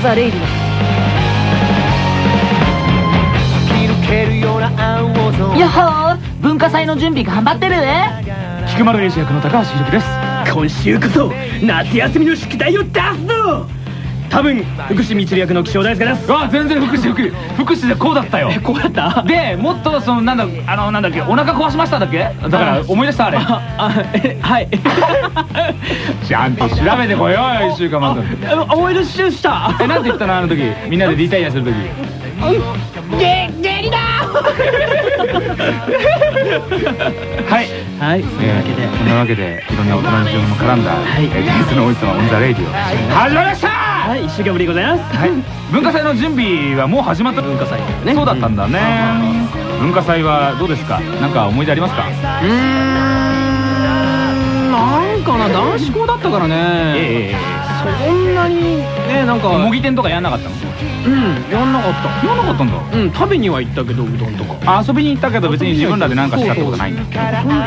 ン・ザ・レイディオやっほー。文化祭の準備頑張ってる？菊丸英二役の高橋宏樹です。今週こそ夏休みの宿題を出すぞ多分福士光役の気象大輔ですあ全然福祉福祉福祉でこうだったよ。こうだった？でもっとそのなんだあのなんだっけお腹壊しましただっけ？だから思い出したあれ。はい。ちゃんと調べてこいよ一週間待って。あ思い出した。えなんて言ったのあの時？みんなでリタイアする時。下痢だ！はい。はい。そんなわけで。そんなわけでいろんな大人の事情も絡んだはい。えの王子様 on the radio始まりましたはい一週間ぶりでございます。はい。文化祭の準備はもう始まった。文化祭ね。そうだったんだね。文化祭はどうですか？なんか思い出ありますか？うーんなんかな男子校だったからね。ええそんなにねなんか。模擬店とかやんなかったの？うんやんなかった。やんなかったんだ。うん食べには行ったけどうどんとか。あ遊びに行ったけど別に自分らで何かしたってことないんだ。うん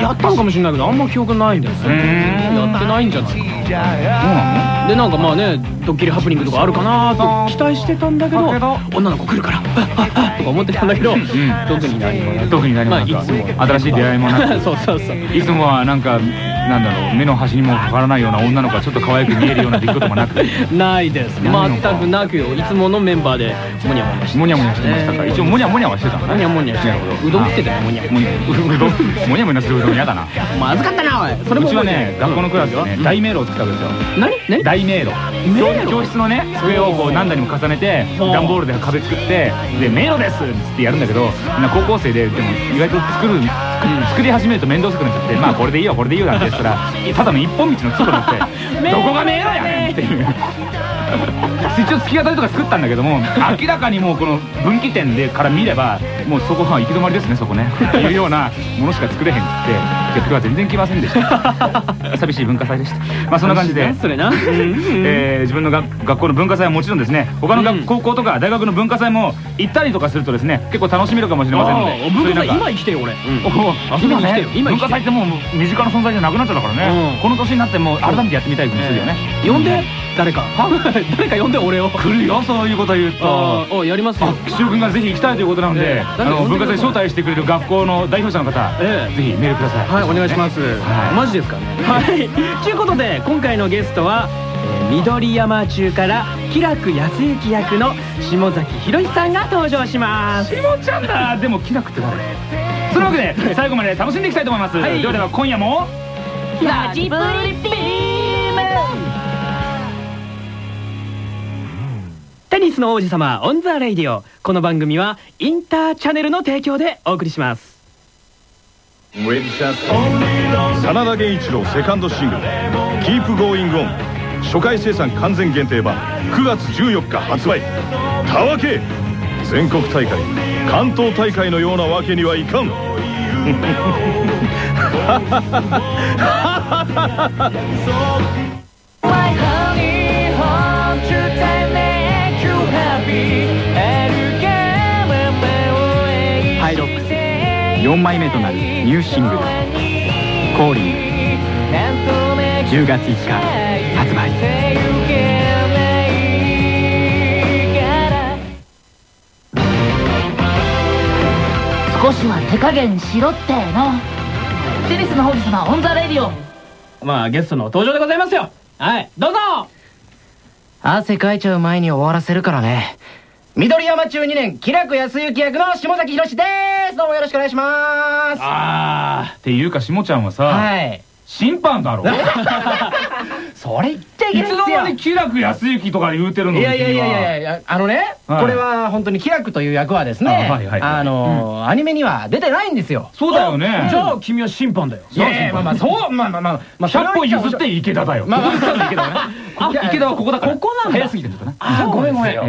やったのかもしれないけどあんま記憶ないんだよね。やってないんじゃないかな。そうなでなんかまあねドッキリハプニングとかあるかなと。期待してたんだけど女の子来るから とか思ってたんだけど。特に何も。特に何もいつも。新しい出会いもなく。そうそうそう。のいつもはなんかなんだろう目の端にもかからないような女の子がちょっと可愛く見えるような出来事もなく。ないです。全くなくよ。いつものメンバーでモニャモニャしてモニャモニャしてましたか一応モニャモニャはしてたのね。モニャモニャしてうどん食ってたよモニャモニャ。うどんモニャモニャするうどん嫌だな。まずかったなおい。それもうちはね学校のクラスでね大迷路を作ったわけですよ。何？何大迷路。教教室のね机をこう何台にも重ねて段ボールで壁作ってで迷路ですっつってやるんだけどみんな高校生ででも意外と作る作り始めると面倒くさくなっちゃってまあこれでいいよこれでいいよなんて言ったらただの一本道の通路になって どこが迷路やねんっていう一応突き当たりとか作ったんだけども 明らかにもうこの分岐点でから見ればもうそこは行き止まりですねそこね。っていうようなものしか作れへんくって結局は全然来ませんでした。寂しい文化祭でした。まあそんな感じで。それな。えー自分の学学校の文化祭はもちろんですね他の学うん。高校とか大学の文化祭も行ったりとかするとですね結構楽しめるかもしれませんので文化祭今生きてよ俺。おお遊びに来てよ今文化祭ってもう身近な存在じゃなくなっちゃったからね、うん。この年になってもう改めてやってみたい気もするよね、呼んで誰か。誰か呼んで俺を。来るよそういうこと言うと。ああやりますよ。あ岸尾君がぜひ行きたいということなので、ええ。あの文化祭招待してくれる学校の代表者の方、ええ。ぜひメールください。はいお願いします。はい。マジですかはい。ということで今回のゲストはえー緑山中から季楽靖幸役の下崎紘史さんが登場します。しもちゃんだ。でも季楽って誰？そのわけで最後まで楽しんでいきたいと思います、はい。ではでは今夜も。ラジプリビーテニスの王子様 on the radio。この番組はインターチャネルの提供でお送りします。真田源一郎セカンドシングル「Keep Going On」初回生産完全限定版9月14日発売。たわけ全国大会関東大会のようなわけにはいかん。My honey 4枚目となるニューシングル「Calling」10月5日発売。少しは手加減しろっての。テニスの王子様 on the radioまあゲストの登場でございますよ。はいどうぞ。汗かいちゃう前に終わらせるからね。緑山中2年、気楽康之役の下崎宏です。どうもよろしくお願いします。あーっていうかしもちゃんはさ、はい。審判だろ。それ言っちゃいけいつのないですよ間に気楽康之とか言うてるのいやいやいやいや君いや、あのね、はい。これは本当に気楽という役はですね、あのー、アニメには出てないんですよ。そうだよね。じゃあ君は審判だよ。いやいや、まあまあ、そう、まあまあまあ、まあ、それ100は歩譲って池田だよ。まあまあ池田だね。あ池田はここだここなんだ。早すぎてるんだなあ、ごめんごめん。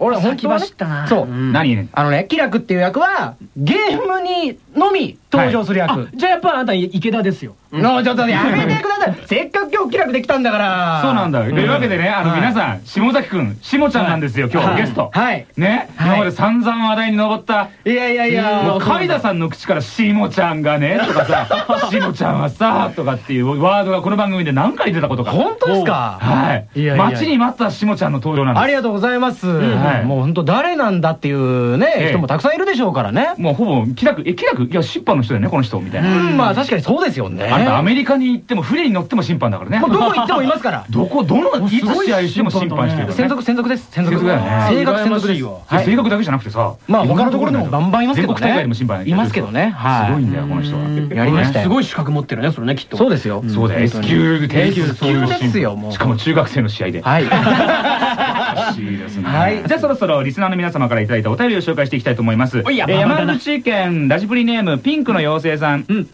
俺本当はね先走ったな。そう。うん。何？あのね、気楽っていう役は、ゲームにのみ登場する役。あじゃあやっぱあなた池田ですよ。のちょっとやめてください。せっかく今日気楽できたんだから。そうなんだ。というわけでねあの皆さん下崎くんしもちゃんなんですよ今日ゲスト。ははい。ね。はい。今まで散々話題に上ったいやいやいや。もう海田さんの口から「しもちゃんがね」とかさ「しもちゃんはさ」とかっていうワードがこの番組で何回出たことか。本当ですか？はい。待ちに待ったしもちゃんの登場なんです。ありがとうございます、はい。もう本当誰なんだっていうね、ええ。人もたくさんいるでしょうからね。もうほぼ気楽え気楽いや審判の人だよねこの人みたいな、うんまあ確かにそうですよね。あなたアメリカに行っても船に乗っても審判だからね。どこ行ってもいますから。どこどのいつ試合しても審判してる専属専属です。専属だよね。正確専属です。羨ましいわ。はい。性格だけじゃなくてさまあ他のところでもバンバンいますけどね。全国大会でも審判いますけどね。はい。すごいんだよこの人は。やりましたよ。すごい資格持ってるねそれねきっと。そうですよ。そうだよ S 級で S 級ですよもう。しかも中学生の試合で。はい。欲しいですね。はい。じゃあそろそろリスナーの皆様からいただいたお便りを紹介していきたいと思います。山口県ラジプリネームピンクの妖精さん。うん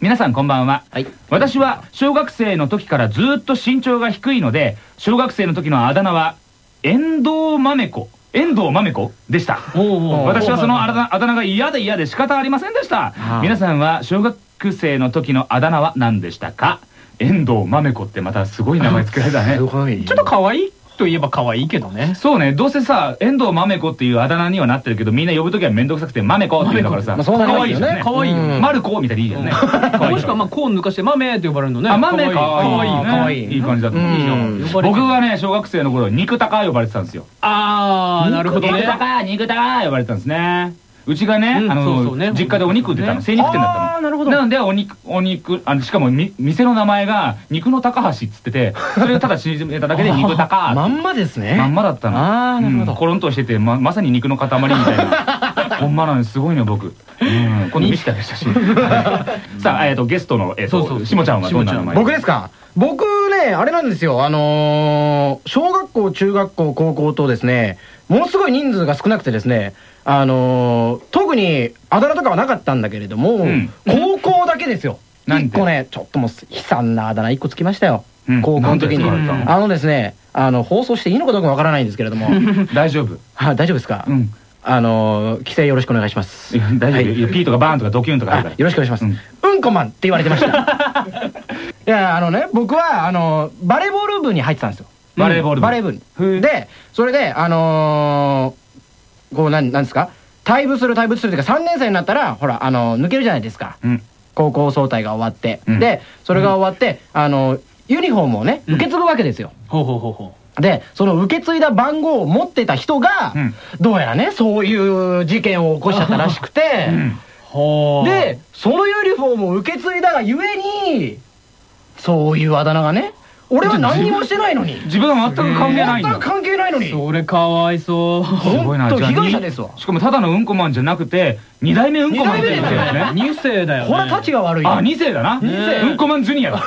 皆さんこんばんは。はい。私は小学生の時からずっと身長が低いので小学生の時のあだ名は遠藤豆子遠藤豆子でした。私はそのあだ名あだ名が嫌で嫌で仕方ありませんでした。あ皆さんは小学生の時のあだ名は何でしたか？遠藤豆子ってまたすごい名前つけられたね。ちょっと可愛いといえば可愛いけどね。そうね。どうせさ遠藤豆子っていうあだ名にはなってるけどみんな呼ぶ時は面倒くさくて豆子って言うんだからさ。まあそうな可愛いじゃんね。可愛いようん。マルコみたいでいいじゃんね。もしくはまあコーン抜かして豆って呼ばれるのね。あ豆か可愛い。わいい可愛いいい感じだと思う。僕はね小学生の頃肉高呼ばれてたんですよ。ああなるほど肉ね高肉高呼ばれてたんですねうちがねうんあの実家でお肉売ってたの。ね。精肉店だったの。なるほど。なのでお肉お肉あのしかもみ店の名前が肉の高橋っつっててそれをただ縮めただけで肉高まんまですね。まんまだったの。あーなるほど。うん。コロンとしててままさに肉の塊みたいな。ほんまなのす。ごいの僕。うん。今度見せてあげる写真。さあえっとゲストのえっとしもちゃんはどんな名前？僕ですか？僕ねあれなんですよ。あのー小学校中学校高校とですねものすごい人数が少なくてですねあのー特にあだ名とかはなかったんだけれども、ん。高校だけですよ。一個ねちょっともう悲惨なあだ名一個つきましたよ、うん。高校の時に。あのですねあの放送していいのかどうかわからないんですけれども。大丈夫？はい大丈夫ですか、うん。あのー規制よろしくお願いします。大丈夫、はい。ピーとかバーンとかドキュンとかよろしくお願いします。ううんん、こマンって言われてました。いや、あのね、僕は、あの、バレーボール部に入ってたんですよ。バレーボール部。バレー部に。で、それで、あのーこう、なん、なんですか？退部する退部するっていうか、3年生になったら、ほら、あの、抜けるじゃないですか。うん。高校総体が終わって。うん。で、それが終わって、あの、ユニフォームをね、受け継ぐわけですよ。ほうほうほうほで、その受け継いだ番号を持ってた人が、うん。どうやらね、そういう事件を起こしちゃったらしくて、うん。で、そのユニフォームを受け継いだがゆえに、そういうあだ名がね、俺は何にもしてないのに。自分は全く関係ないんだ全く関係ないのに。それかわいそう。すごいな被害者ですわ。しかもただのうんこマンじゃなくて二代目うんこマンって言ってるよね。二世だよね。これはタチが悪いよ。あ二世だな。世。うんこマンジュニアだ。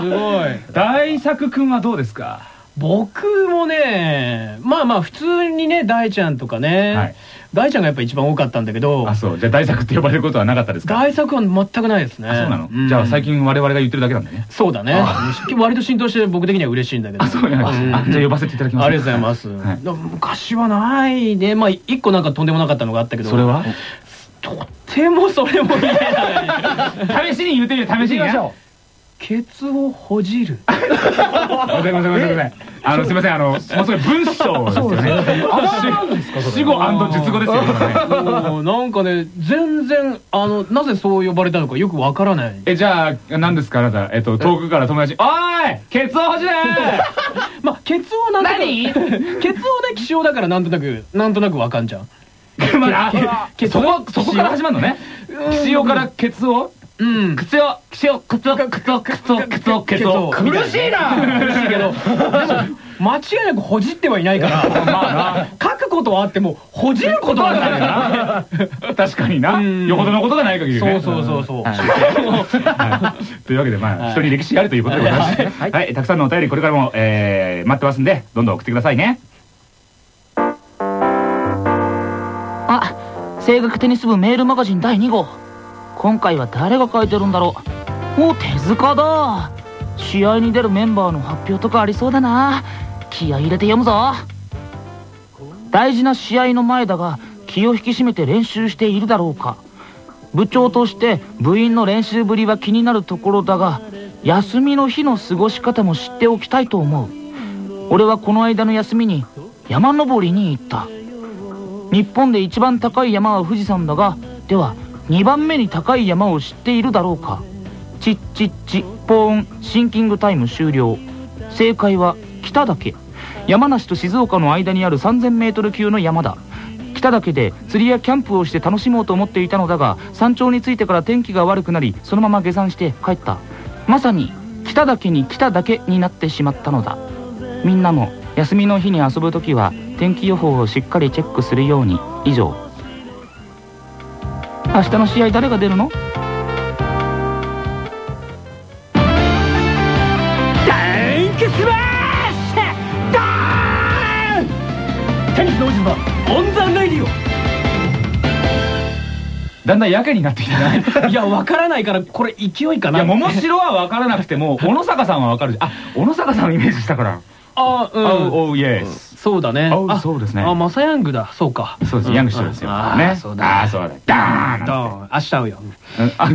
すごい。大作くんはどうですか？僕もねまあまあ普通にね大ちゃんとかね、はい大ちゃんがやっぱ一番多かったんだけどあそう。じゃあ大作って呼ばれることはなかったですか？大作は全くないですね。あそうなの。ん。じゃあ最近我々が言ってるだけなんだね。そうだね。割と浸透して僕的には嬉しいんだけど。あそうなんじゃあ呼ばせていただきます。ありがとうございます、昔はないね。まあ一個なんかとんでもなかったのがあったけど。それは？とってもそれも言えない。試しに言ってみる試しにね。行きましょケツをほじる。ごめんごめんごめんなさいあのすみませんあのもうそれ文章ですよね。死語述語ですよなんかね全然あのなぜそう呼ばれたのかよくわからない。えじゃあ何ですかあなた？えっと遠くから友達「おーい！ケツをほじれ! 」まあケツをなん何？ケツをね気象だからなんとなくなんとなくわかんじゃん。まあケそこそこから始まるのね。岸用からケツを？うん。靴を岸を靴を靴を靴を靴をケツを苦しいな。苦しいけど。でも間違いなくほじってはいないから。まあ書くことはあってもほじることはないな。確かにな。うん。よほどのことがない限りね。そうそうそうそう。はい。というわけでまあ人に歴史あるということでございます。ねはい。たくさんのお便りこれからもえー待ってますんでどんどん送ってくださいね。あ声楽テニス部メールマガジン第2号今回は誰が書いてるんだろう。お手塚だ。試合に出るメンバーの発表とかありそうだな。気合い入れて読むぞ。大事な試合の前だが気を引き締めて練習しているだろうか。部長として部員の練習ぶりは気になるところだが休みの日の過ごし方も知っておきたいと思う。俺はこの間の休みに山登りに行った。日本で一番高い山は富士山だがでは2番目に高い山を知っているだろうか。チッチッチポーン。シンキングタイム終了。正解は北岳。山梨と静岡の間にある 3000m 級の山だ。北岳で釣りやキャンプをして楽しもうと思っていたのだが山頂に着いてから天気が悪くなりそのまま下山して帰った。まさに北岳に来ただけになってしまったのだ。みんなも休みの日に遊ぶ時は天気予報をしっかりチェックするように。以上。明日の試合誰が出るの？ダンクスマッシュ！ダーン！テニスの王子様 on the radio！だんだんやけになってきたな いやわからないからこれ勢いかな。いや桃城は分からなくても小野坂さんは分かる。あ小野坂さんをイメージしたから。あうん。おうイエスそうだね。あそうですね。あマサヤングだ。そうか。そうですヤングショーですよ。あそうだあーそうだダーンドーン。明日会うよ。うん。あ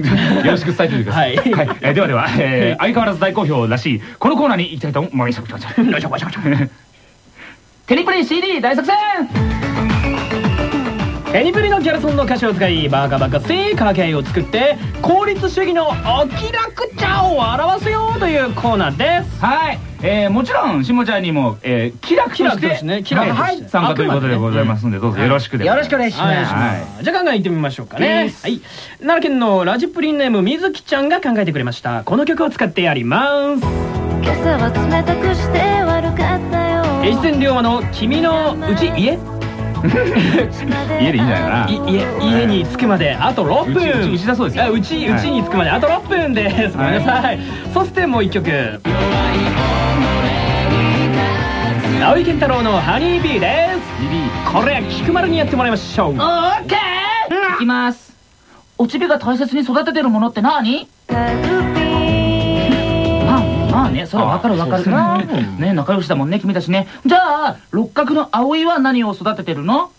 よろしく伝えておいてください。はい。えーではでは、えー相変わらず大好評らしい、このコーナーに行きたいと思います。テリプリ CD 大作戦エニプリのギャルソンの歌詞を使いバカバカしい家計を作って効率主義のお気楽茶を表すよというコーナーです。はい、えーもちろん、しもちゃんにも、えー、気楽として、気楽としてね気楽として。はい参加ということでございますので、どうぞよろしくで。よろしくお願いしはい。ます。じゃあ考えてみましょうかね。はい。奈良県のラジプリンネームみずきちゃんが考えてくれました。この曲を使ってやります。今朝は冷たくして悪かったよ。越前龍馬の「君のうち家」家でいいんじゃないかな。い家家に着くまであと6分。うちうちうちだそうですうちはい。うちに着くまであと6分です。ごめんなさい。そしてもう一曲。青井健太郎の「ハニービー」です。これ菊丸にやってもらいましょう。オッケー。いきます。おちびが大切に育ててるものって何？まあまあねそれはわかるわかる。なね。仲良しだもんね君たちね。じゃあ六角の葵は何を育ててるの？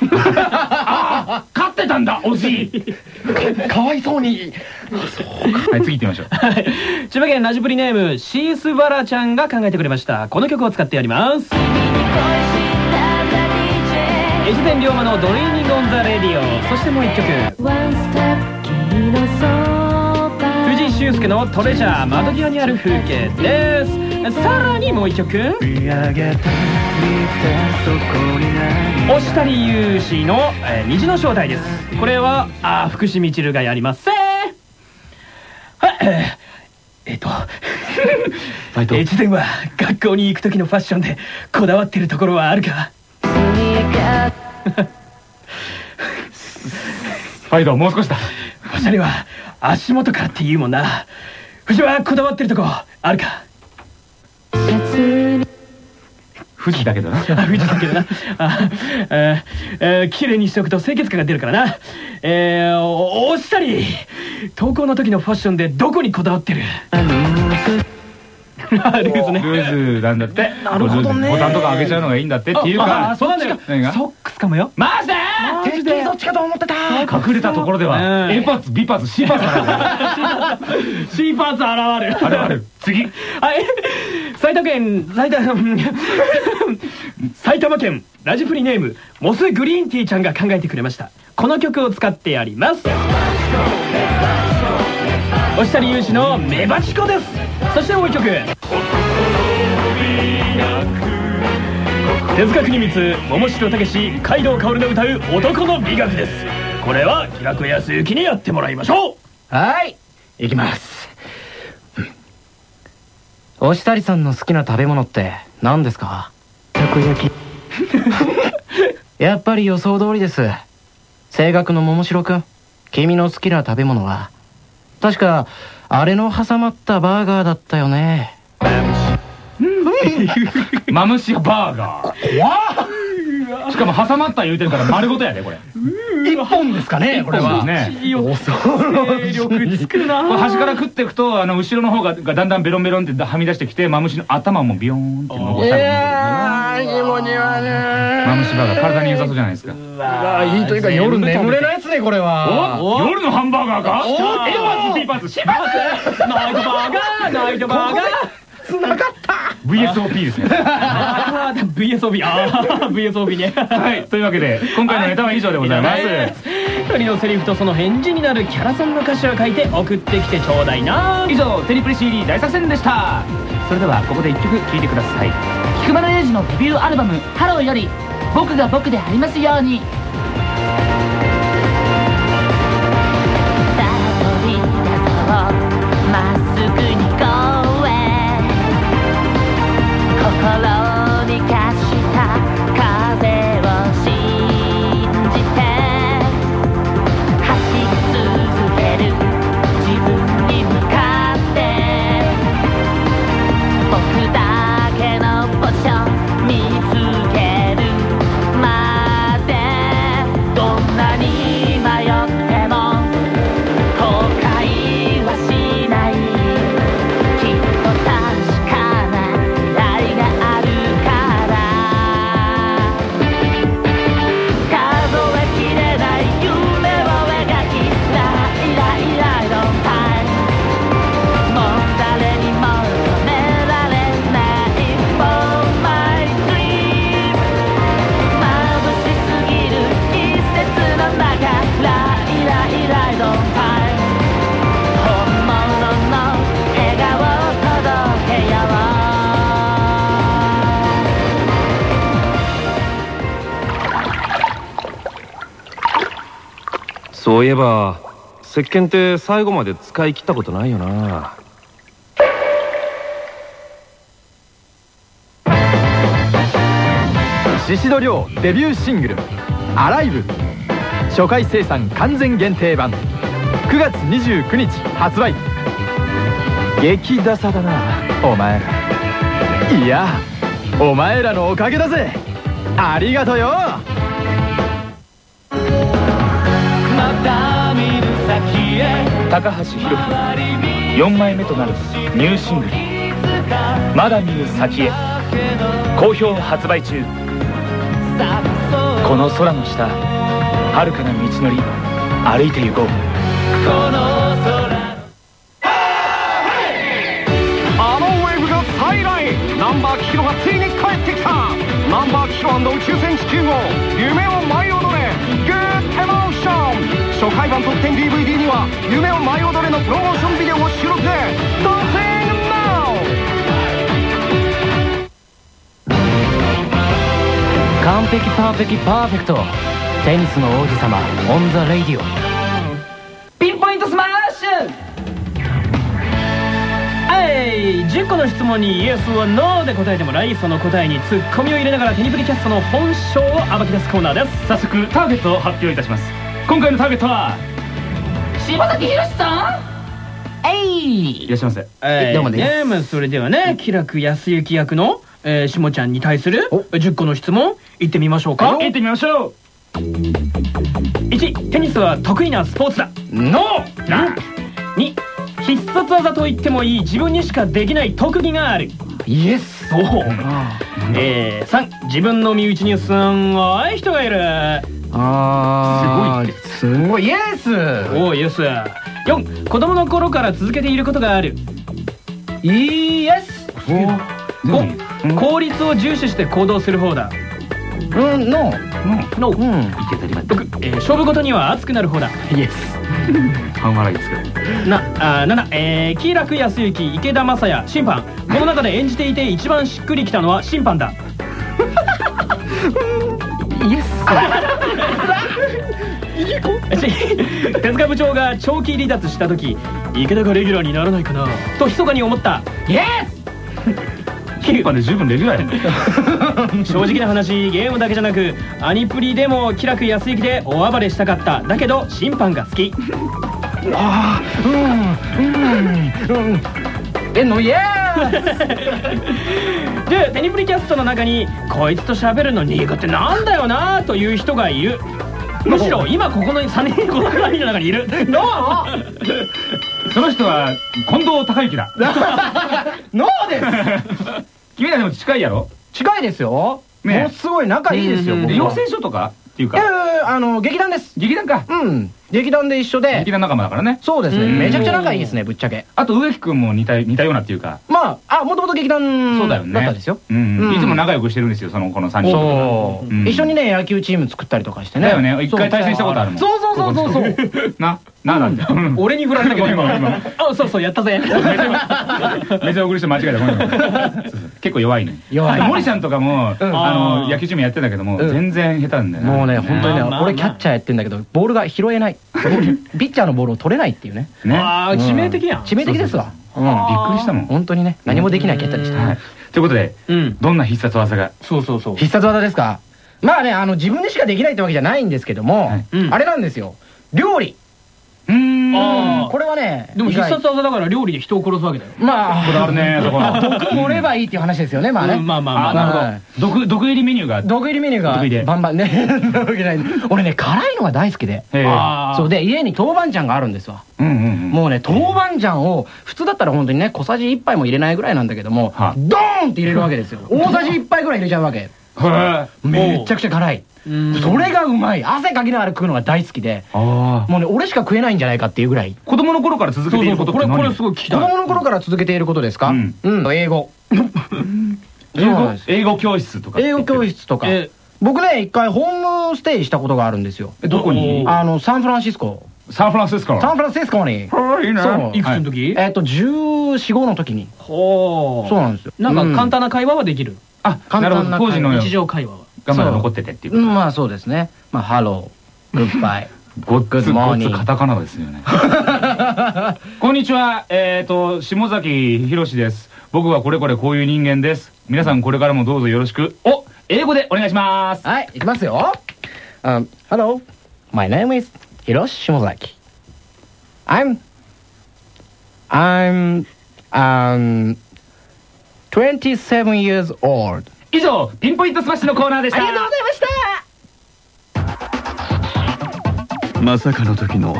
あ飼ってたんだおじい。かわいそうに。はい、次行ってみましょう。千葉県ラジプリネームシースバラちゃんが考えてくれました。この曲を使ってやります。越前リョーマの「 Dreaming on the Radio」そしてもう一曲。藤井修介の「トレジャー窓際にある風景」です。さらにもう一曲。忍足侑士の、えー虹の正体です。これはあー福士みちるがやりますせーはいえっとバイト。越前は学校に行く時のファッションでこだわってるところはあるか？バ イト、もう少しだ。おしゃれは足元からって言うもんな。藤はこだわってるとこあるか？富士だけどな。あ 藤だけどな。あえーえー綺麗にしておくと清潔感が出るからな。えー、おおしたり登校の時のファッションでどこにこだわってる？あルーズね。ルーズなんだって。なるほどね。ボタンとか開けちゃうのがいいんだってっていうあかあ、そうなんだよ。何が？ソックスかもよ。マジでてっちかと思ってた。隠れたところでうんは、A パーツ、B パーツ、C パーツある C パーツ現る。あるある。次。はい埼玉県埼玉埼玉県ラジプリネームモスグリーンティーちゃんが考えてくれました。この曲を使ってやります。押谷雄志の「メバチコ」です。そしてもう一曲手塚国光桃城武史街道薫の歌う「男の美学」ですこれは平子康之にやってもらいましょうはい。いきます。おしたりさんの好きな食べ物って何ですか？たこ焼き。やっぱり予想通りです。声楽の桃城くん、君の好きな食べ物は、確か、あれの挟まったバーガーだったよね。マムシバーガー。しかも挟まった言うてるから丸ごとやで、これ。一本ですかねこれは。ね。いいよ精力つくなこれ端から食っていくと、あの、後ろの方ががだんだんベロンベロンってはみ出してきて、マムシの頭もビヨーンって残される。ー、気持ち悪い。マムシバーガー、体に良さそうじゃないですか。あいいというか夜眠れないっすねこれは。お夜のハンバーガーか？おパーツ、B パーパーツナイトバーガーナイトバーガーつながった。VSOP ですね。あー VSOB ああ VSOB ね。はいというわけで今回のネタは以上でございます、一人のセリフとその返事になるキャラソンの歌詞を書いて送ってきてちょうだいな。以上テリプリ CD 大作戦でした。それではここで一曲聴いてください。菊丸英二のデビューアルバム「ハロー」より「僕が僕でありますように」そういえば石鹸って最後まで使い切ったことないよな。宍戸亮デビューシングル「アライブ」初回生産完全限定版。9月29日発売。激ダサだなお前ら。いやお前らのおかげだぜ。ありがとうよ。高橋宏樹4枚目となるニューシングル「まだ見ぬ先へ」好評発売中。この空の下遥かな道のり歩いて行こう。あのウェーブが再来ナンバーキキロがついに帰ってきた。ナンバーキロ宇宙船地球号夢を舞い踊れグッエモーション。初回版特典 DVD 夢を舞い踊れのプロモーションビデオを収録完璧パーフェキパーフェクト。テニスの王子様オン・ザ・レイディオ。ピンポイントスマッシュ。はい10個の質問にイエスかノーで答えてもらいその答えにツッコミを入れながらテニプリキャストの本性を暴き出すコーナーです。早速ターゲットを発表いたします。今回のターゲットは下崎紘史さん？えいいらっしゃいませ。はい。どうもです。それではね季楽靖幸役の、えー、しもちゃんに対する10個の質問いってみましょうか。行ってみましょう。1テニスは得意なスポーツだ。ノー。な2必殺技と言ってもいい自分にしかできない特技がある。イエスおおえー、3自分の身内にすんごい人がいる。あーすごいイエス。おおイエス。4子供の頃から続けていることがある。イエス。5効率を重視して行動する方だうん。ノの。ーうん。6、えー勝負事には熱くなる方だ。イエス半笑いですけど。なあ7、えー、喜楽康之池田雅也審判。この中で演じていて一番しっくりきたのは審判だ。イエスし手塚部長が長期離脱した時池田がレギュラーにならないかなと密かに思った。イエキッパで十分レギュラーやねス 正直な話ゲームだけじゃなくアニプリでも気楽安行で大暴れしたかった。だけど審判が好き。あーうんうんうん。えのイエ でテニプリキャストの中にこいつと喋るの苦手なんだよなという人がいる。むしろ今ここの3人この3人の中にいる。どう。その人は近藤孝之だ。ノーです。君らでも近いやろ？近いですよ。ね。ものすごい仲いいですよ僕は。で養成所とかっていうえかーあの劇団です。劇団か。うん。劇団で一緒で。劇団仲間だからね。そうですね。うん。めちゃくちゃ仲いいですねぶっちゃけ。あと植木君も似た似たようなっていうか。まああもともと劇団そうだよね。だったんですよ。いつも仲良くしてるんですよそのこの3人一緒にね野球チーム作ったりとかしてね。だよね。一回対戦したことあるもん。そうそうそうそう。そう なななんだよ。俺に振られたけどごめんごめんごめん。あそうそうやったぜ。めちゃ送りして間違えた結構弱いね。弱い。森ちゃんとかもあの野球チームやってんだけどもうん。全然下手なんだよなもうね本当にね俺キャッチャーやってんだけどボールが拾えない。ピッチャーのボールを取れないっていうね。ね。ああ致命的やん。致命的ですわうん。びっくりしたもん。本当にね。何もできないキャッチャーでした。はい。ということでうん。どんな必殺技が？そうそうそう。必殺技ですか？まあねあの自分でしかできないってわけじゃないんですけども、はい。うん。あれなんですよ。料理。うーん。これはねでも必殺技だから料理で人を殺すわけだよ。まあ。こだわるね そこの毒盛ればいいっていう話ですよねまあね、うんまあまあまああなるほはい。ど毒毒入りメニューが。毒入りメニューがバンバンね。なわけない俺ね辛いのが大好きで。そう。で家に豆板醤があるんですわ。うんもうね豆板醤を普通だったら本当にね小さじ1杯も入れないぐらいなんだけどもはドーンって入れるわけですよ。大さじ1杯ぐらい入れちゃうわけ。めちゃくちゃ辛い。うん。それがうまい。汗かきながら食うのが大好きで。もうね俺しか食えないんじゃないかっていうぐらい。子供の頃から続けていることって何これすごい聞きたい子供の頃から続けていることですか？うん。うん。英語。英語？教室とか英語教室とか。え。僕ね一回ホームステイしたことがあるんですよ。えどこに？あのサンフランシスコサンフランシスコサンフランシスコに。はいいいね。そう。いくつの時？えっと1415の時に。ほそうなんですよ。なんか簡単単な会話はできる。あ簡単な当時の日常会話は。がまだ残っててっていう。ことまあそうですね。まあハローグッバイごっつごっつカタカナですよね。こんにちは。えっと下崎宏です。僕はこれこれこういう人間です。皆さんこれからもどうぞよろしく。お英語でお願いします。はいいきますよ。Um, Hello My name is Hiroshi Shimozaki. I'm I'm um 27 years old. 以上ピンポイントスマッシュのコーナーでした。ありがとうございました。まさかの時の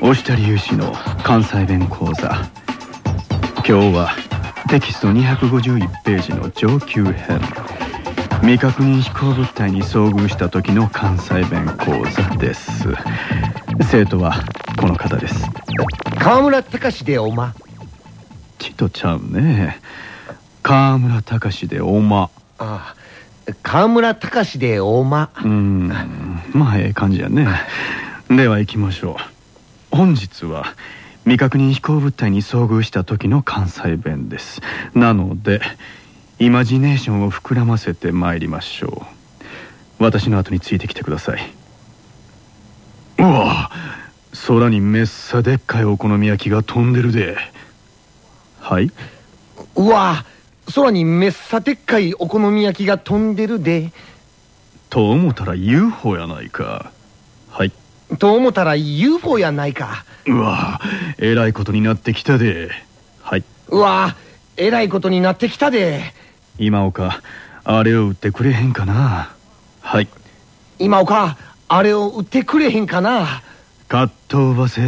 忍足侑士の関西弁講座。今日はテキスト251ページの上級編。未確認飛行物体に遭遇した時の関西弁講座です生徒はこの方です。河村隆でおま。ちとちゃうね。河村隆でおま。ああ河村隆でおま。うーん。まあええ感じやね。では行きましょう。本日は未確認飛行物体に遭遇した時の関西弁です。なのでイマジネーションを膨らませて参りましょう。私の後についてきてくださいうわ。空にめっさでっかいお好み焼きが飛んでるで。はい。うわ。空にめっさでっかいお好み焼きが飛んでるで。と思ったら UFO やないか。はい。と思ったら UFO やないか。うわ。えらいことになってきたで。はい。うわ。えらいことになってきたで。今岡あれを売ってくれへんかな。はい。今岡あれを売ってくれへんかな？かっ飛ばせ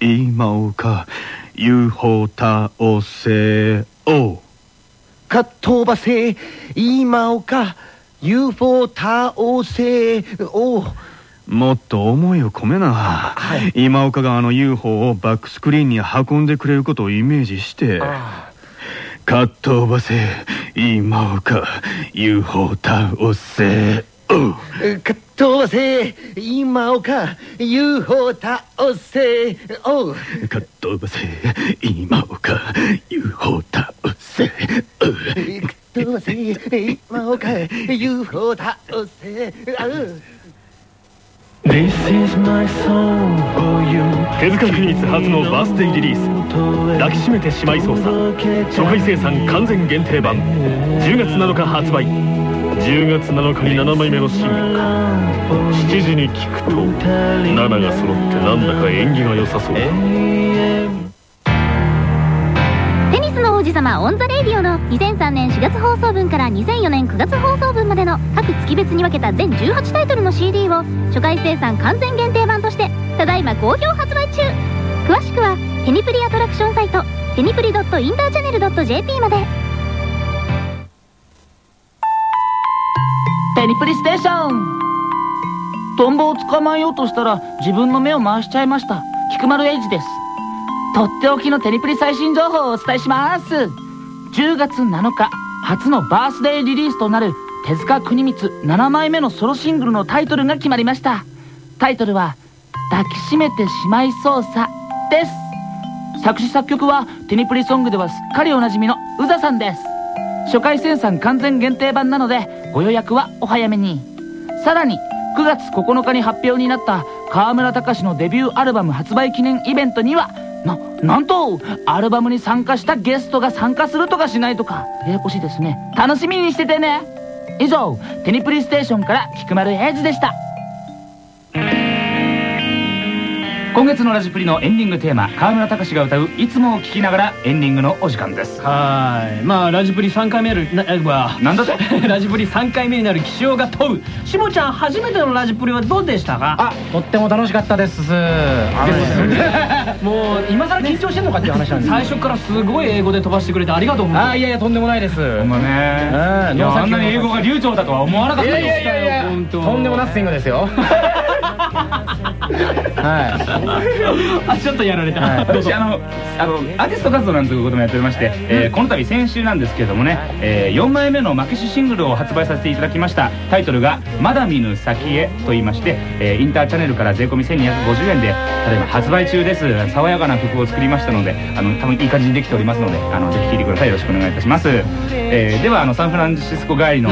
今岡 UFO 倒せおかっ飛ばせ今岡 UFO 倒せおもっと思いを込めな、はい。今岡があの UFO をバックスクリーンに運んでくれることをイメージして。あかっ飛ばせ今岡 UFO 倒せおかっ飛ばせ今岡 UFO 倒せおかっ飛ばせ今岡 UFO 倒せおどう。せ今岡 UFO 倒せあう手塚国光初のバースデーリリース。抱きしめてしまいそうさ。初回生産完全限定版。10月7日発売。10月7日に7枚目のシングル。7時に聞くと7が揃ってなんだか縁起が良さそうだ。テニスの王子様 on the radio の2003年4月放送分から2004年9月放送分までの各月別に分けた全18タイトルの CD を初回生産完全限定版としてただいま好評発売中。詳しくはテニプリアトラクションサイトテニプリ .interchannel.jp まで。テニプリステーション。トンボを捕まえようとしたら自分の目を回しちゃいました。菊丸エイジです。とっておきのテニプリ最新情報をお伝えします。10月7日初のバースデーリリースとなる手塚国光7枚目のソロシングルのタイトルが決まりました。タイトルは「抱きしめてしまいそうさ」です。作詞作曲はテニプリソングではすっかりおなじみの宇佐さんです。初回生産完全限定版なのでご予約はお早めに。さらに9月9日に発表になった河村隆のデビューアルバム発売記念イベントにはななんとアルバムに参加したゲストが参加するとかしないとか。ややこしいですね。楽しみにしててね。以上テニプリステーションから菊丸英二でした。今月のラジプリのエンディングテーマ川村隆が歌う「いつも」を聴きながらエンディングのお時間です。はい。まあラジプリ3回目なるななんだと ラジプリ3回目になる気象が問う。しもちゃん初めてのラジプリはどうでしたか？あとっても楽しかったです。もう今更緊張してんのかっていう話なんです。最初からすごい英語で飛ばしてくれてありがとう。あいやいやとんでもないです。ほんまね。いやあんなに英語が流暢だとは思わなかったよ。いやいやいやとんでもナッシングですよ はあちょっとやられた、はい。私あのあのアーティスト活動なんていうこともやっておりまして、えーこの度先週なんですけれどもね、え4枚目の負けしシングルを発売させていただきました。タイトルが「まだ見ぬ先へ」と言いまして、えーインターチャネルから税込み1250円でただいま発売中です。爽やかな曲を作りましたのであの多分いい感じにできておりますのであのぜひ聴いてください。よろしくお願いいたします、えーではあのサンフランシスコ帰りの、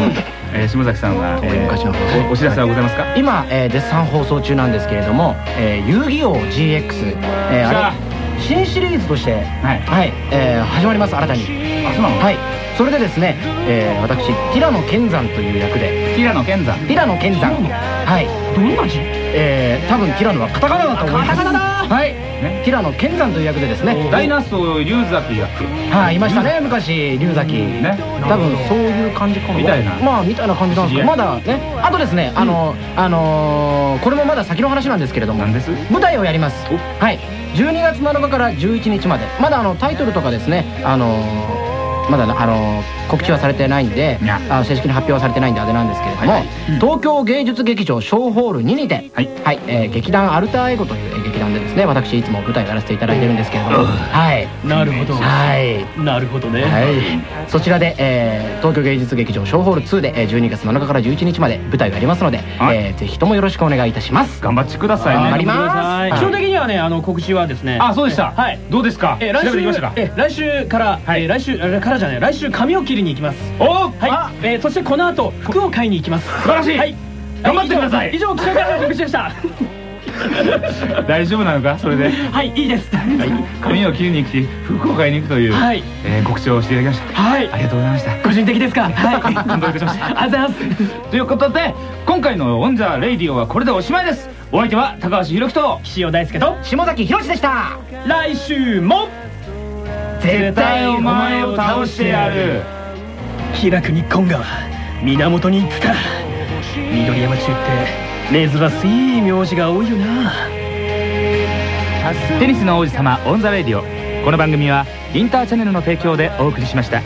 えー下崎さんは、えーおお知らせはございますか、い。今、えー絶賛放送中なんですけれども「えー遊戯王 GX」えーさあ。あれ新シリーズとしてはい。はい、えー始まります新たに。あそうなの？はい。それでですね、えー私ティラノ剣山という役で。平野健山？ティラノ剣山。はい。どんな字？えー多分ティラノはカタカナだと思います。カタカナだ！はいね。ティラノ剣山という役でですねダイナソー龍崎やっけはいいましたね昔龍崎。ね。多分そういう感じかなみたいな。まあみたいな感じなんですけどまだねあとですねあのあのーこれもまだ先の話なんですけれども舞台をやります。はい。12月7日から11日まで。まだあのタイトルとかですねあのーまだあのー告知はされてないんであの正式に発表はされてないんであれなんですけれども、東京芸術劇場小ホール2にて、はい。はい。えー劇団アルターエゴというえー劇団でですね私いつも舞台をやらせていただいてるんですけれども。はい。なるほど。はい。なるほどね、はい、そちらで、えー東京芸術劇場小ホール2で、えー12月7日から11日まで舞台がありますので、はい。えーぜひともよろしくお願いいたします。頑張ってくださいね。頑張ります。はい。基本的にはねあの告知はですねあそうでした。はい。どうですか？えー来週えー来週から、はい。えー来週あからじゃない来週髪を切りに行きます。おはい、えーそしてこの後服を買いに行きます。素晴らしい。はい。頑張ってください。以上以上気象からの告知でした 大丈夫なのか？それで。はいいいです。髪を切りに来て服を買いに行くという、はい。えー告知をしていただきました。はい。ありがとうございました。個人的ですか？はい。感動いたしました。ありがとうございます。ということで今回の「On the Radio」はこれでおしまいです。お相手は高橋広樹と岸尾大輔と下崎紘史でした来週も絶対お前を倒してやる。気楽に今が源に行くか緑山中って珍しい名字が多いよな。テニスの王子様オン・ザ・レイディオ。この番組はインターチャネルの提供でお送りしました